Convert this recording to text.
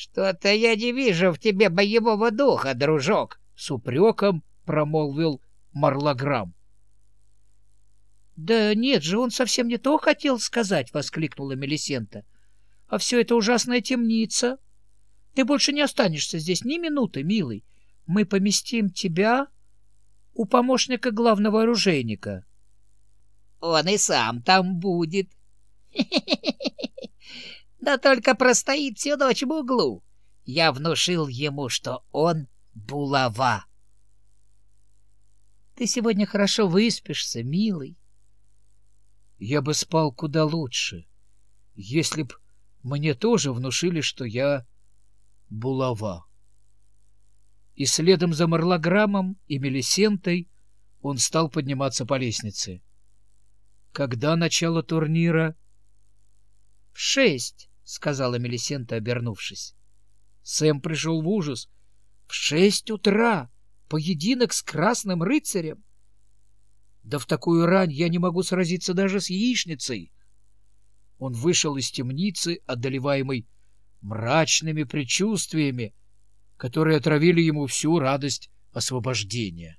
Что-то я не вижу в тебе боевого духа, дружок, — с упреком промолвил Марлограмм. — Да нет же, он совсем не то хотел сказать, — воскликнула Мелисента. — А все это ужасная темница. Ты больше не останешься здесь ни минуты, милый. Мы поместим тебя у помощника главного оружейника. — Он и сам там будет. Да только простоит всю ночь в углу. Я внушил ему, что он булава. Ты сегодня хорошо выспишься, милый. Я бы спал куда лучше, если б мне тоже внушили, что я булава. И следом за Марлограммом и Мелисентой он стал подниматься по лестнице. Когда начало турнира? — В шесть, — сказала Мелисента, обернувшись. Сэм пришел в ужас. — В шесть утра! Поединок с красным рыцарем? Да в такую рань я не могу сразиться даже с яичницей. Он вышел из темницы, одолеваемый мрачными предчувствиями, которые отравили ему всю радость освобождения.